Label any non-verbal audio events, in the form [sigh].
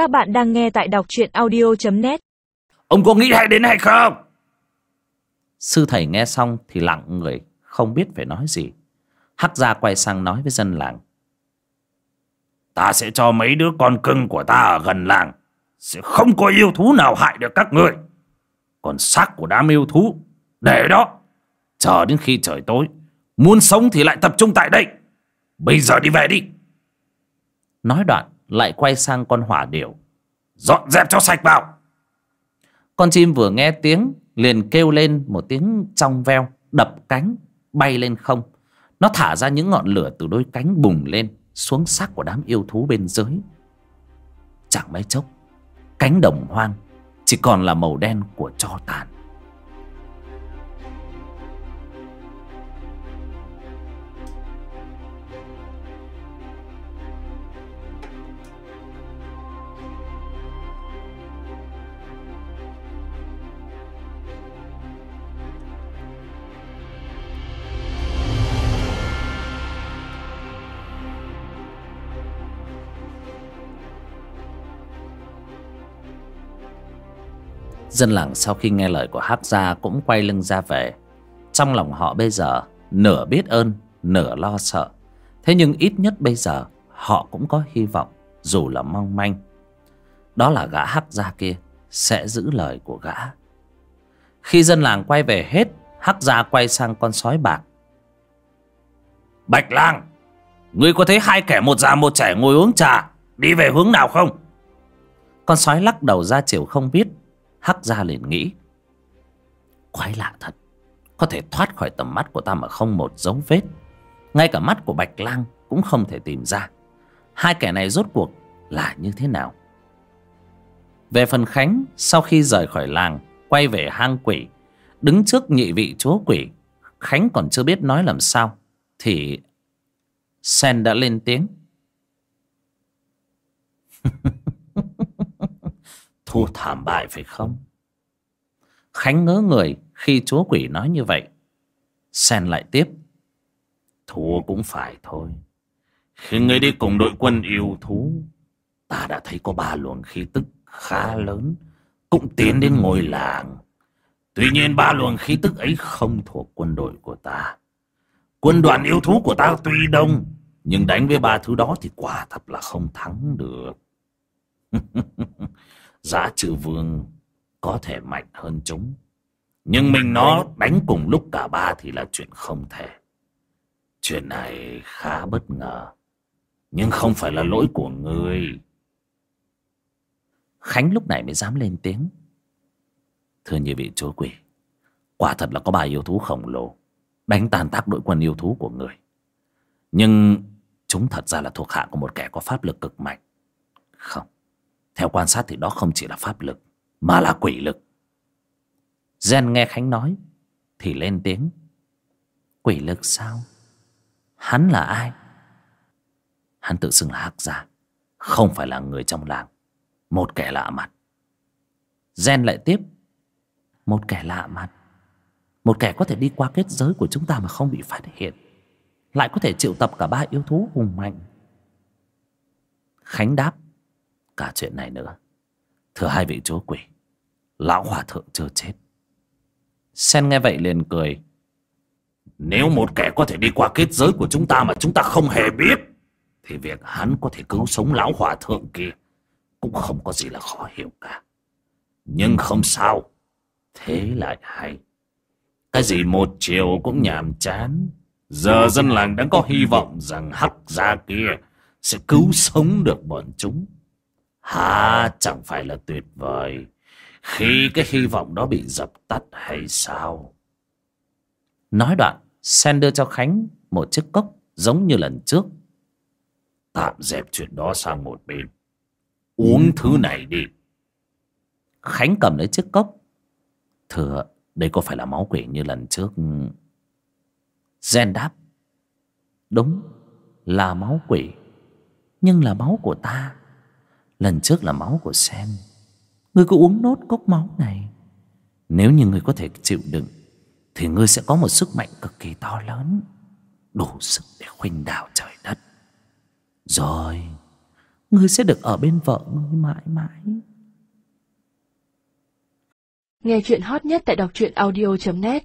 Các bạn đang nghe tại đọc truyện audio.net Ông có nghĩ hay đến hay không? Sư thầy nghe xong thì lặng người Không biết phải nói gì. Hắc gia quay sang nói với dân làng. Ta sẽ cho mấy đứa con cưng của ta ở gần làng. Sẽ không có yêu thú nào hại được các ngươi. Còn xác của đám yêu thú Để đó. Chờ đến khi trời tối Muốn sống thì lại tập trung tại đây. Bây giờ đi về đi. Nói đoạn lại quay sang con hỏa điểu. Dọn dẹp cho sạch vào. Con chim vừa nghe tiếng, liền kêu lên một tiếng trong veo, Đập cánh, bay lên không. Nó thả ra những ngọn lửa từ đôi cánh bùng lên, Xuống xác của đám yêu thú bên dưới. Chẳng mấy chốc, Cánh đồng hoang, Chỉ còn là màu đen của tro tàn. Dân làng sau khi nghe lời của Hắc Gia cũng quay lưng ra về. Trong lòng họ bây giờ nửa biết ơn, nửa lo sợ. Thế nhưng ít nhất bây giờ họ cũng có hy vọng, dù là mong manh. Đó là gã Hắc Gia kia sẽ giữ lời của gã. Khi dân làng quay về hết, Hắc Gia quay sang con sói bạc. Bạch lang Ngươi có thấy hai kẻ một già một trẻ ngồi uống trà Đi về hướng nào không Con sói lắc đầu ra chiều không biết Hắc ra liền nghĩ. Quái lạ thật, Có thể thoát khỏi tầm mắt của ta mà không một dấu vết. Ngay cả mắt của Bạch Lang Cũng không thể tìm ra. Hai kẻ này rốt cuộc là như thế nào? Về phần Khánh, Sau khi rời khỏi làng, Quay về hang quỷ, Đứng trước nhị vị chúa quỷ, Khánh còn chưa biết nói làm sao Thì Sen đã lên tiếng. Thua thảm bại phải không? Khánh ngớ người khi chúa quỷ nói như vậy. Sen lại tiếp. Thua cũng phải thôi. Khi ngươi đi cùng đội quân yêu thú, ta đã thấy có ba luồng khí tức khá lớn, cũng tiến đến ngôi làng. Tuy nhiên ba luồng khí tức ấy không thuộc quân đội của ta. Quân đoàn yêu thú của ta tuy đông, nhưng đánh với ba thứ đó thì quả thật là không thắng được. [laughs] Giá trừ vương có thể mạnh hơn chúng. Nhưng mình nó đánh cùng lúc cả ba thì là chuyện không thể. Chuyện này khá bất ngờ. Nhưng không phải là lỗi của ngươi. Khánh lúc này mới dám lên tiếng. Thưa như vị chúa quỷ. Quả thật là có ba yêu thú khổng lồ. Đánh tàn tác đội quân yêu thú của người. Nhưng chúng thật ra là thuộc hạ của một kẻ có pháp lực cực mạnh. Không. Theo quan sát thì đó không chỉ là pháp lực, Mà là quỷ lực. Gen nghe Khánh nói, Thì lên tiếng. Quỷ lực sao? Hắn là ai? Hắn tự xưng là Hắc Gia, Không phải là người trong làng. Một kẻ lạ mặt. Gen lại tiếp. Một kẻ lạ mặt. Một kẻ có thể đi qua kết giới của chúng ta mà không bị phát hiện. Lại có thể triệu tập cả ba yêu thú hùng mạnh. Khánh đáp cả chuyện này nữa. Thưa hai vị chúa quỷ, lão hòa thượng chưa chết. Sen nghe vậy liền cười. Nếu một kẻ có thể đi qua kết giới của chúng ta mà chúng ta không hề biết, thì việc hắn có thể cứu sống lão hòa thượng kia cũng không có gì là khó hiểu cả. Nhưng không sao, thế lại hay. Cái gì một chiều cũng nhàm chán. Giờ dân làng đang có hy vọng rằng hắc gia kia sẽ cứu sống được bọn chúng. Hả chẳng phải là tuyệt vời. Khi cái hy vọng đó bị dập tắt hay sao? Nói đoạn, Sen đưa cho Khánh một chiếc cốc Giống như lần trước. Tạm dẹp chuyện đó sang một bên. Uống thứ này đi. Khánh cầm lấy chiếc cốc. Thưa, Đây có phải là máu quỷ như lần trước? Gen đáp. Đúng, Là máu quỷ. Nhưng là máu của ta. Lần trước là máu của Sen Ngươi cứ uống nốt cốc máu này. Nếu như ngươi có thể chịu đựng, Thì ngươi sẽ có một sức mạnh cực kỳ to lớn. Đủ sức để khuynh đảo trời đất. Rồi Ngươi sẽ được ở bên vợ ngươi mãi mãi. Nghe chuyện hot nhất tại đọc truyện audio.net